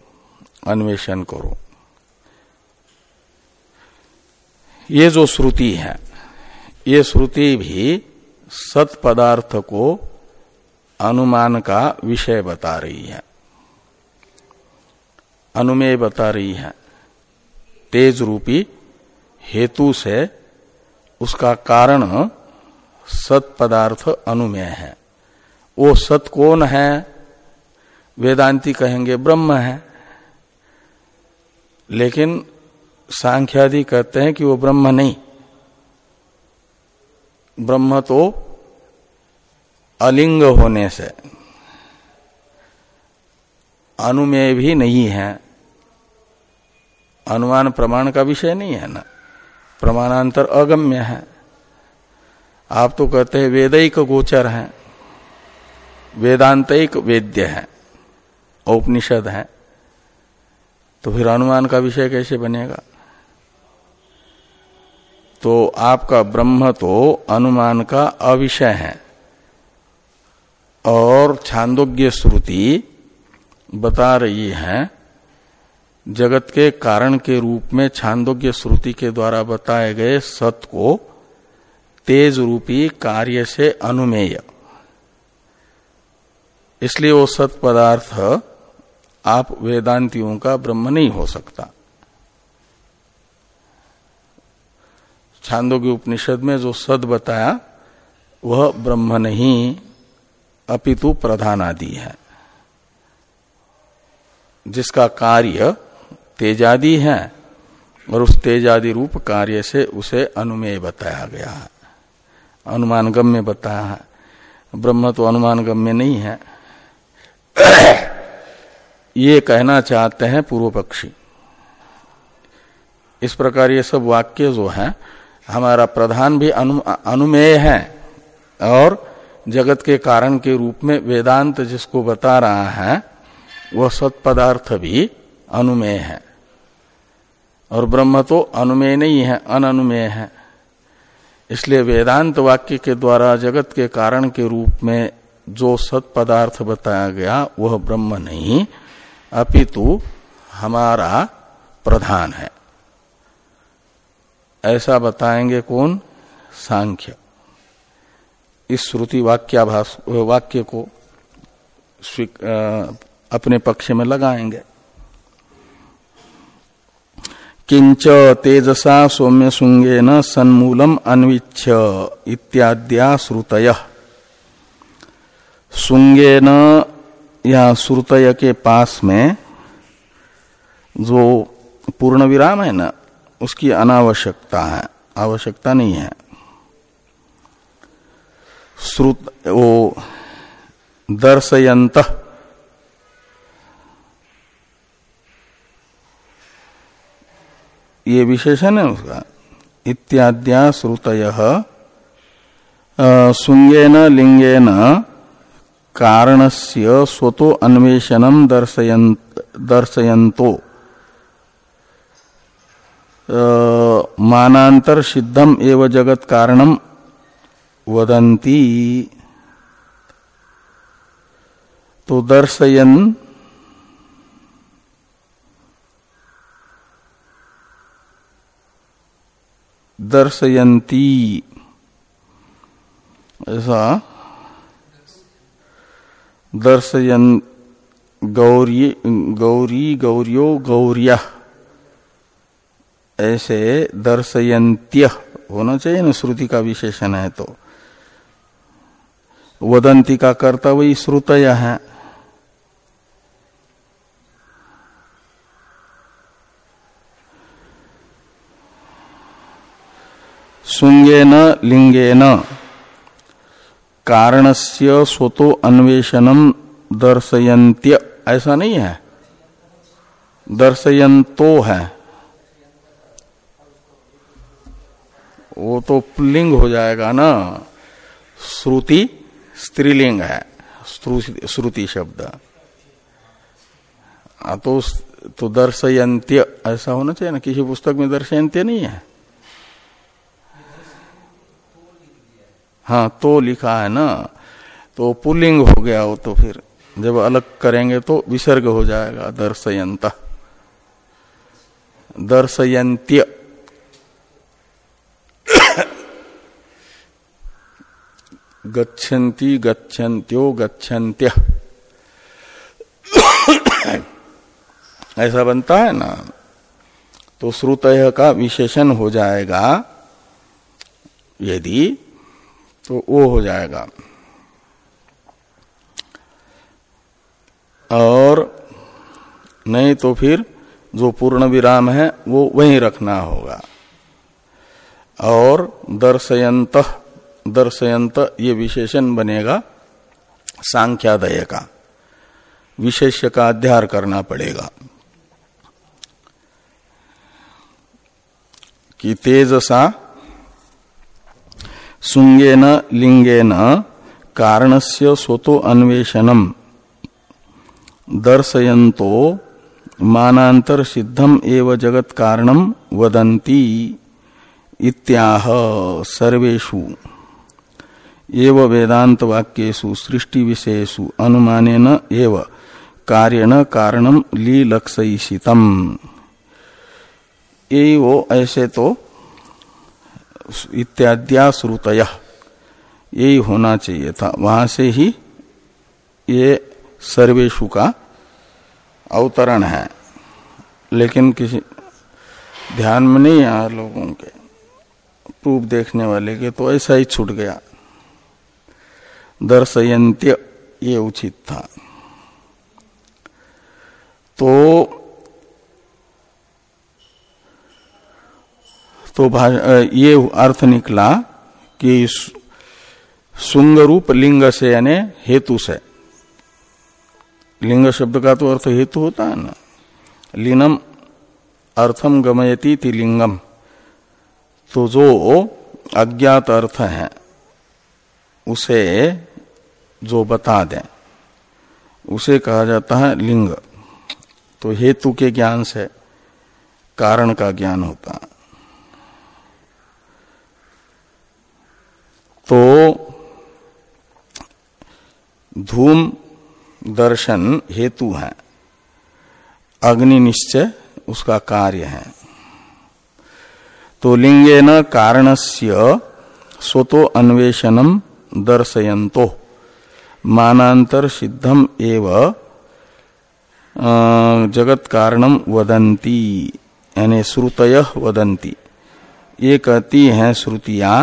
A: अन्वेषण करो। ये जो श्रुति है, ये श्रुति भी सत पदार्थ को अनुमान का विषय बता रही है। अनुमेय बता रही है। तेज रूपी हेतु से उसका कारण सत पदार्थ अनुमेय है। वो सत कौन है? वेदांती कहेंगे ब्रह्म है। लेकिन सांख्यादि कहते हैं कि वो ब्रह्म नहीं। ब्रह्म तो अलिंग होने से। अनुमेय भी नहीं है। अनुमान प्रमाण का विषय नहीं है ना। प्रमाणांतर अगम्य है। आप तो कहते हैं वेदिक गोचर है, वेदांतिक वेद्य है, औपनिषद है। तो फिर अनुमान का विषय कैसे बनेगा? तो आपका ब्रह्म तो अनुमान का अविषय है। और छांदोग्य श्रुति बता रही है जगत के कारण के रूप में छांदोग्य श्रुति के द्वारा बताए गए सत को तेज रूपी कार्य से अनुमेय। इसलिए वो सत पदार्थ आप वेदांतियों का ब्रह्म नहीं हो सकता। छांदोग्य उपनिषद में जो सद बताया, वह ब्रह्म नहीं, अपितु प्रधान आदि है। जिसका कार्य तेजादि है और उस तेजादि रूप कार्य से उसे अनुमेय बताया गया है। अनुमान गम्य बताया है। ब्रह्म तो अनुमान गम्य नहीं है। ये कहना चाहते हैं पूर्व पक्षी। इस प्रकार ये सब वाक्य जो है हमारा प्रधान भी अनु, अनुमेय है और जगत के कारण के रूप में वेदांत जिसको बता रहा है वह सत्पदार्थ भी अनुमेय है। और ब्रह्म तो अनुमेय नहीं है, अननुमेय है। इसलिए वेदांत वाक्य के द्वारा, जगत के कारण के रूप में जो सत पदार्थ बताया गया, वह ब्रह्म नहीं। अपितु हमारा प्रधान है। ऐसा बताएँगे कौन? सांख्य। इस श्रुति वाक्याभास, वाक्य को अपने पक्ष में लगाएँगे। किंच तेजसा सौम्य सुंगे न सन्मूलम अन्विच्छ इत्याद्या श्रुतय। सुंगे न या श्रुतय के पास में जो पूर्ण विराम है ना उसकी अनावश्यकता है, आवश्यकता नहीं है। श्रुत, वो दर्शयंत ये विशेषण है उसका। इत्याद्या श्रुतय सुंगेन लिंगेन कारणस्य स्वतो अन्वेषणम दर्शयंत मानांतर सिद्धम एव जगत कारणम वदंती तो दर्शयन दर्शयंती ऐसा? दर्शयन गौरी गौरी, गौरियो, गौरिया। ऐसे दर्शयंत्य होना चाहिए ना, श्रुति का विशेषण है तो। वदंती का कर्ता वही श्रुतय है। सुंगेन, लिंगेन। कारणस्य स्वतो अन्वेषणम दर्शयंत्य ऐसा नहीं है। दर्शयंतो है। वो तो पुल्लिंग हो जाएगा ना। श्रुति, स्त्रीलिंग है। श्रुति शब्द। तो तो दर्शयंत्य ऐसा होना चाहिए ना। किसी पुस्तक में दर्शयंत्य नहीं है। हाँ तो लिखा है ना। तो पुल्लिंग हो गया वो तो फिर। जब अलग करेंगे तो विसर्ग हो जाएगा, दर्शयंत। दर्शयंत्य। गच्छन्ति, गच्छन्त्यो, गच्छन्त्य। ऐसा बनता है ना। तो श्रुतय का विशेषण हो जाएगा। यदि तो वो हो जाएगा। और नहीं तो फिर जो पूर्ण विराम है, वो वहीं रखना होगा। और दर्शयंत दर्शयंत ये विशेषण बनेगा सांख्यादय का। विशेष्य का अध्यार करना पड़ेगा। कि तेजसा सुंगेन, लिंगेन, कारणस्य स्वतो अन्वेषणम। दर्शयंतो मानांतर सिद्धम एव जगत कारणम वदंती इत्याह सर्वेषु। एव वेदांत वाक्यु सृष्टि विषयसु अनुमानेन एव कार्यण कारणम वो ऐसे तो इत्याद्या श्रुत यही होना चाहिए था। वहाँ से ही ये सर्वेशु का अवतरण है। लेकिन किसी ध्यान में नहीं आया लोगों के। प्रूफ देखने वाले के तो ऐसा ही छूट गया। दर्शयंत्य ये उचित था। तो तो ये अर्थ निकला कि सुंग रूप लिंग से यानी हेतु से। लिंग शब्द का तो अर्थ हेतु होता है ना। लीनम अर्थम गमयती थी लिंगम। तो जो अज्ञात अर्थ है, उसे जो बता दें, उसे कहा जाता है लिंग। तो हेतु के ज्ञान से कारण का ज्ञान होता है। तो धूम दर्शन हेतु है। अग्नि निश्चय उसका कार्य है। तो लिंगे न कारणस्य स्वतो अन्वेषणम दर्शयंतो मानांतर सिद्धम एव जगत कारणम वदंती यानी श्रुतय वदंती ये कहती हैं श्रुतियाँ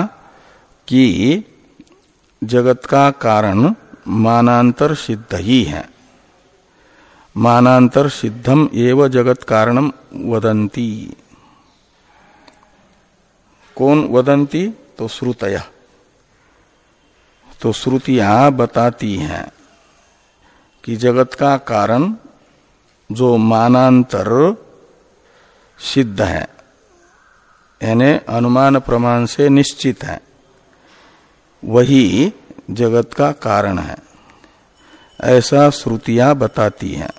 A: कि जगत का कारण मानांतर सिद्ध ही है। मानांतर सिद्धम एव जगत कारणम वदंती। कौन वदंती? तो श्रुतया। तो श्रुतियाँ बताती हैं कि जगत का कारण जो मानांतर सिद्ध है, यानी अनुमान प्रमाण से निश्चित है। वही जगत का कारण है। ऐसा श्रुतियाँ बताती हैं।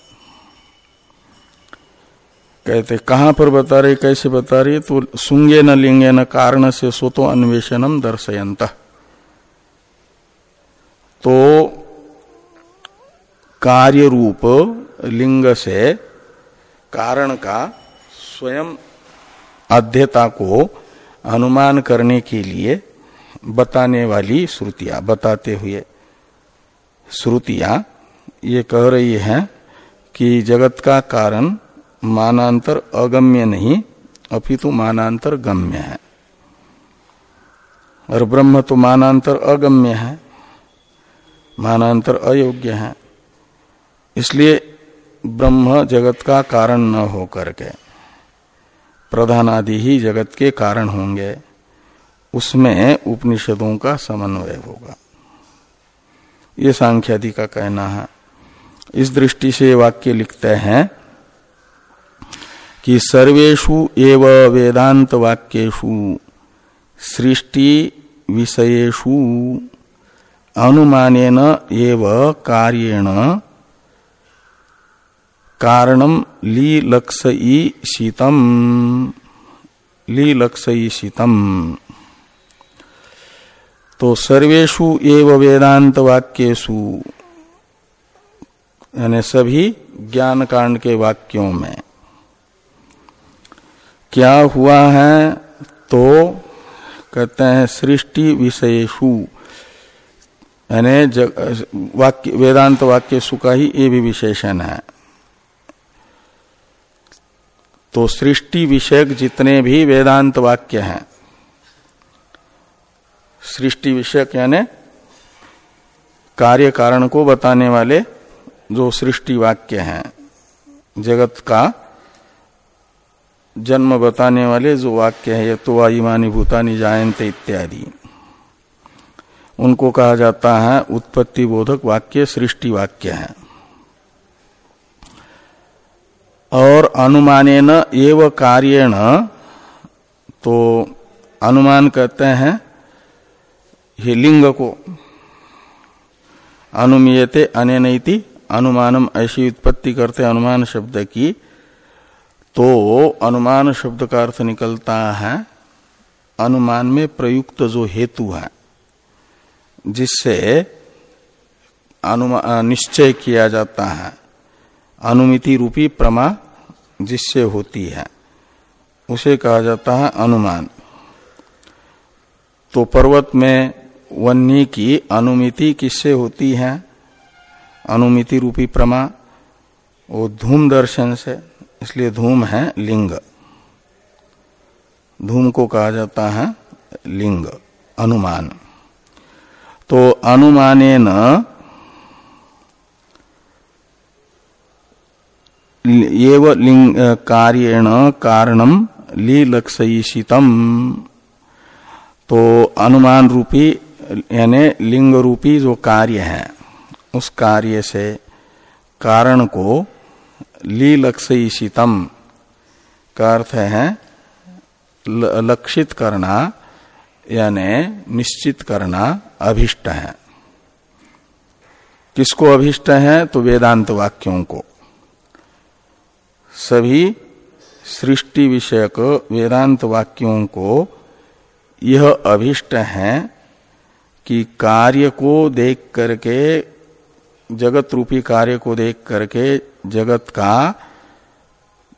A: कहते, कहाँ पर बता रही, कैसे बता रही? तो सुंगे न लिंगे न कारण से सोतो अन्वेषणम दर्शयंत। तो कार्य रूप लिंग से कारण का स्वयं अध्यता को अनुमान करने के लिए बताने वाली श्रुतियाँ, बताते हुए। श्रुतियाँ ये कह रही हैं कि जगत का कारण मानांतर अगम्य नहीं, अपितु मानांतर गम्य है। और ब्रह्म तो मानांतर अगम्य है, मानांतर अयोग्य है। इसलिए ब्रह्म जगत का कारण न हो करके प्रधान आदि ही जगत के कारण होंगे। उसमें उपनिषदों का समन्वय होगा। ये सांख्यादि का कहना है। इस दृष्टि से वाक्य लिखते हैं कि सर्वेशु एव वेदांत वाक्यु सृष्टि विषयेशु अनुमानेन एव कार्येण कारणम लीलक्षयी शीतम लीलक्षयी शीतम तो सर्वेशु एव वेदांत वाक्यु यानी सभी ज्ञान कांड के वाक्यों में, क्या हुआ है तो कहते हैं सृष्टि विषयेशु यानी वाक्य वेदांत वाक्य सु का ही ये भी विशेषण है। तो सृष्टि विषयक जितने भी वेदांत वाक्य हैं सृष्टि विषयक यानी कार्य कारण को बताने वाले जो सृष्टि वाक्य हैं, जगत का जन्म बताने वाले जो वाक्य है ये तो वायुमानी भूतानी जायंत इत्यादि। उनको कहा जाता है उत्पत्ति बोधक वाक्य, सृष्टि वाक्य है। और अनुमानेन एव कार्यण तो अनुमान कहते हैं ये लिंग को अनुमीयते अनेनति अनुमानम ऐसी उत्पत्ति करते अनुमान शब्द की। तो अनुमान शब्द का अर्थ निकलता है, अनुमान में प्रयुक्त जो हेतु है, जिससे निश्चय किया जाता है। अनुमिति रूपी प्रमा जिससे होती है, उसे कहा जाता है अनुमान। तो पर्वत में वन्य की अनुमिति किससे होती है? अनुमिति रूपी प्रमा, वो धूम दर्शन से, इसलिए धूम है लिंग। धूम को कहा जाता है लिंग, अनुमान। तो अनुमाने लिंग, कार्येण कारणम लीलक्षयिषितम। तो अनुमान रूपी यानी लिंग रूपी जो कार्य है, उस कार्य से कारण को लीलक्षयिषितम का अर्थ है लक्षित करना, यानी निश्चित करना अभिष्ट है। किसको अभिष्ट है? तो वेदांत वाक्यों को। सभी सृष्टि विषयक वेदांत वाक्यों को यह अभिष्ट है कि कार्य को देख करके, जगत रूपी कार्य को देख करके जगत का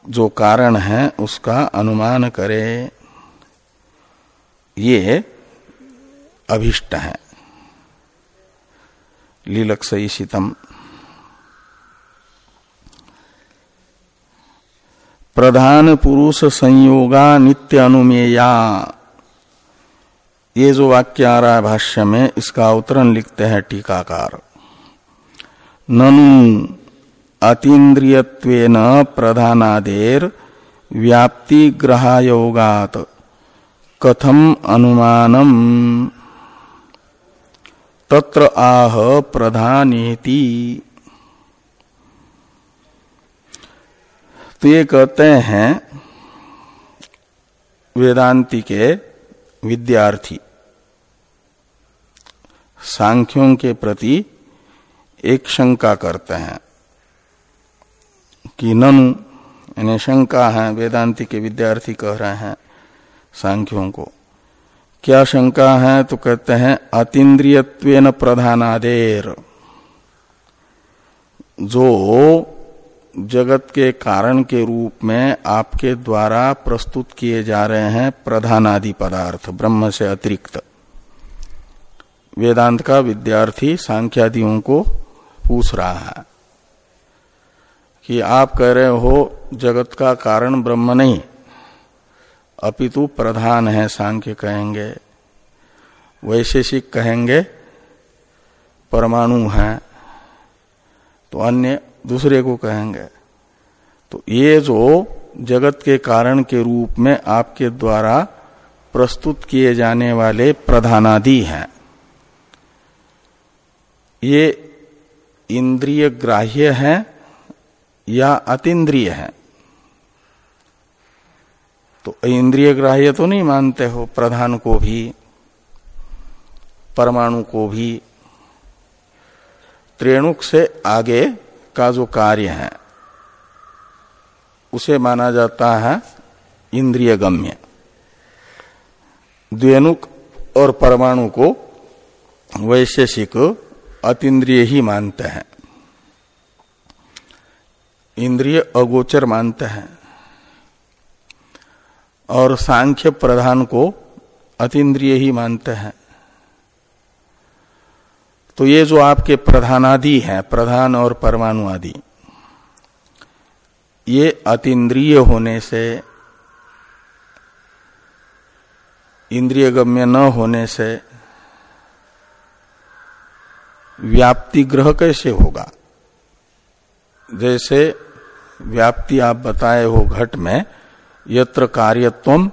A: जो कारण है, उसका अनुमान करे। ये अभिष्ट है। लीलक्षयी शीतम प्रधान पुरुष संयोगा नित्य अनुमेया। ये जो वाक्य आ रहा है भाष्य में इसका अवतरण लिखते हैं टीकाकार। ननु अतीन्द्रियत्वेन प्रधानादेर व्याप्ति ग्रहायोगात। कथम अनुमानम? तत्र आह प्रधानेति। तो ये कहते हैं वेदांति के विद्यार्थी। सांख्यों के प्रति एक शंका करते हैं कि ननु, यानी शंका है वेदांति के विद्यार्थी कह रहे हैं सांख्यों को। क्या शंका है? तो कहते हैं, अतीन्द्रियत्वेन प्रधानादेर। जो जगत के कारण के रूप में आपके द्वारा प्रस्तुत किए जा रहे हैं प्रधानादि पदार्थ, ब्रह्म से अतिरिक्त। वेदांत का विद्यार्थी सांख्यादियों को पूछ रहा है कि आप कह रहे हो, जगत का कारण ब्रह्म नहीं। अपितु प्रधान है, सांख्य कहेंगे। वैशेषिक कहेंगे, परमाणु है। तो अन्य दूसरे को कहेंगे। तो ये जो जगत के कारण के रूप में आपके द्वारा प्रस्तुत किए जाने वाले प्रधानादि हैं। ये इंद्रिय ग्राह्य है या अतीन्द्रिय है? तो इंद्रिय ग्राह्य तो नहीं मानते हो, प्रधान को भी, परमाणु को भी। त्रेणुक से आगे का जो कार्य है, उसे माना जाता है इंद्रिय गम्य द्वेणुक और परमाणु को वैशेषिक अतीन्द्रिय ही मानते हैं। इंद्रिय अगोचर मानते हैं। और सांख्य प्रधान को अतीन्द्रिय ही मानते हैं। तो ये जो आपके प्रधानादि हैं, प्रधान और परमाणु आदि, ये अतीन्द्रिय होने से इंद्रिय गम्य न होने से व्याप्ति ग्रह कैसे होगा? जैसे व्याप्ति आप बताए हो घट में, यत्र कार्यत्व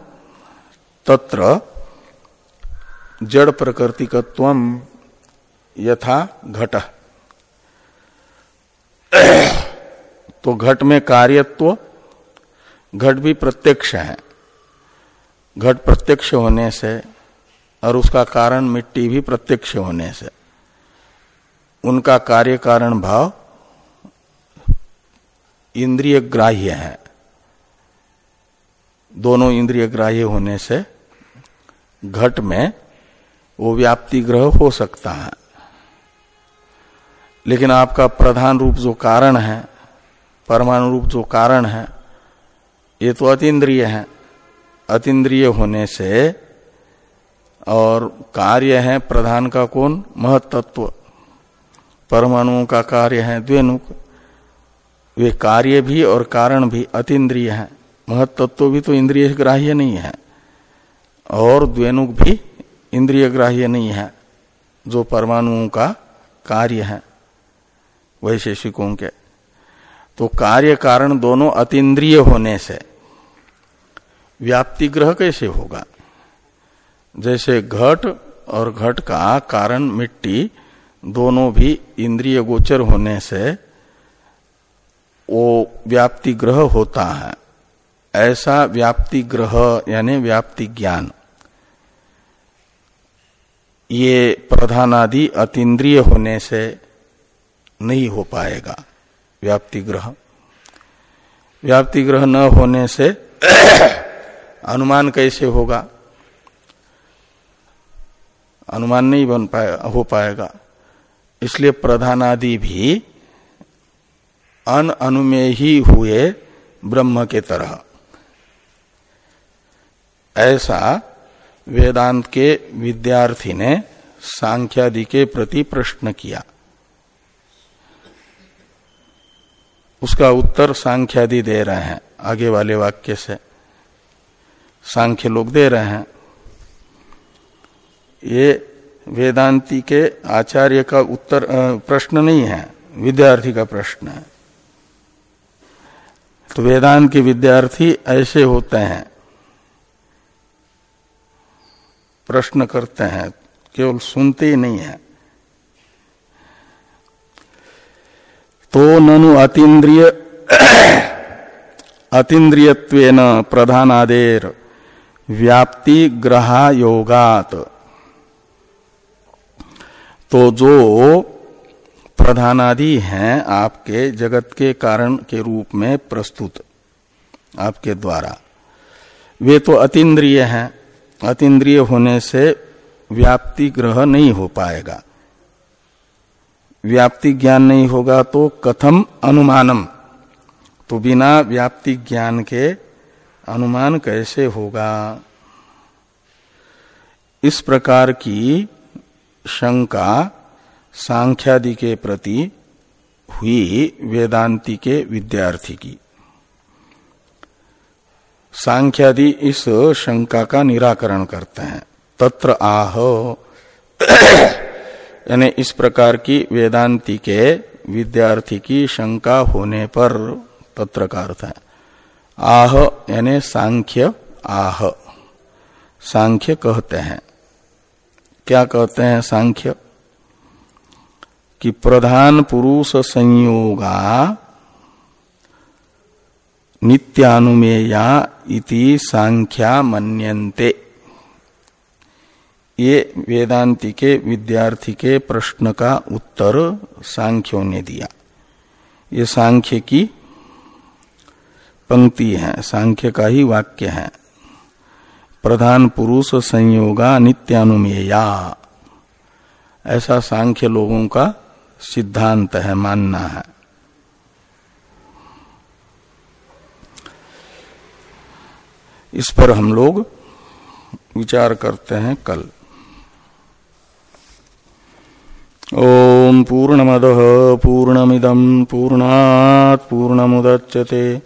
A: तत्र जड़ प्रकृतिकत्व यथा घट। तो घट में कार्यत्व, घट भी प्रत्यक्ष है। घट प्रत्यक्ष होने से और उसका कारण मिट्टी भी प्रत्यक्ष होने से। उनका कार्य कारण भाव इंद्रिय ग्राह्य है। दोनों इंद्रिय ग्राह्य होने से घट में वो व्याप्ति ग्रह हो सकता है। लेकिन आपका प्रधान रूप जो कारण है, परमाणु रूप जो कारण है, ये तो अतीन्द्रिय है। अतीन्द्रिय होने से और कार्य है प्रधान का कौन? महतत्व परमाणुओं का कार्य है द्वेनुक वे कार्य भी और कारण भी अतीन्द्रिय है। महतत्व भी तो इंद्रिय ग्राह्य नहीं है। और द्वेनुक भी इंद्रिय ग्राह्य नहीं है, जो परमाणुओं का कार्य है। वैशेषिकों के। तो कार्य कारण दोनों अतीन्द्रिय होने से व्याप्ति ग्रह कैसे होगा? जैसे घट और घट का कारण मिट्टी दोनों भी इंद्रिय गोचर होने से वो व्याप्ति ग्रह होता है। ऐसा व्याप्ति ग्रह यानी व्याप्ति ज्ञान। ये प्रधानादि अतीन्द्रिय होने से नहीं हो पाएगा व्याप्ति ग्रह। व्याप्ति ग्रह न होने से अनुमान कैसे होगा? अनुमान नहीं बन पाए हो पाएगा। इसलिए प्रधानादि भी अन अनुमेय ही हुए ब्रह्म के तरह। ऐसा वेदांत के विद्यार्थी ने सांख्यादि के प्रति प्रश्न किया। उसका उत्तर सांख्यादि दे रहे हैं, आगे वाले वाक्य से। सांख्य लोग दे रहे हैं। ये वेदांति के आचार्य का उत्तर प्रश्न नहीं है, विद्यार्थी का प्रश्न है। तो वेदांत के विद्यार्थी ऐसे होते हैं, प्रश्न करते हैं, केवल सुनते ही नहीं है। तो ननु अतीन्द्रिय, अतीन्द्रियत्वेन प्रधानादेर, व्याप्ति ग्रहा योगात तो जो प्रधानादि हैं आपके जगत के कारण के रूप में प्रस्तुत, आपके द्वारा। वे तो अतीन्द्रिय हैं। अतीन्द्रिय होने से व्याप्ति ग्रह नहीं हो पाएगा। व्याप्ति ज्ञान नहीं होगा तो कथम अनुमानम? तो बिना व्याप्ति ज्ञान के अनुमान कैसे होगा? इस प्रकार की शंका सांख्यादि के प्रति हुई वेदांति के विद्यार्थी की। सांख्यादि इस शंका का निराकरण करते हैं। तत्र आह। यानी इस प्रकार की वेदांति के विद्यार्थी की शंका होने पर तत्र का अर्थ है। आह यानी सांख्य आह। सांख्य कहते हैं। क्या कहते हैं सांख्य? कि प्रधान पुरुष संयोगा नित्यानुमेया इति सांख्या मन्यन्ते। ये वेदांति के विद्यार्थी के प्रश्न का उत्तर सांख्यों ने दिया। ये सांख्य की पंक्ति है, सांख्य का ही वाक्य है। प्रधान पुरुष संयोगा नित्यानुमेया। ऐसा सांख्य लोगों का सिद्धांत है, मानना है। इस पर हम लोग विचार करते हैं कल। ओम पूर्ण पूर्णमद पूर्णमिदम पूर्णात पूर्ण पूर्णमुदच्यते।